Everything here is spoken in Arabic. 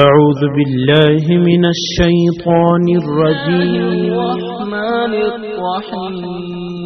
أعوذ بالله من الشيطان الرجيم. الرحمن الرحيم.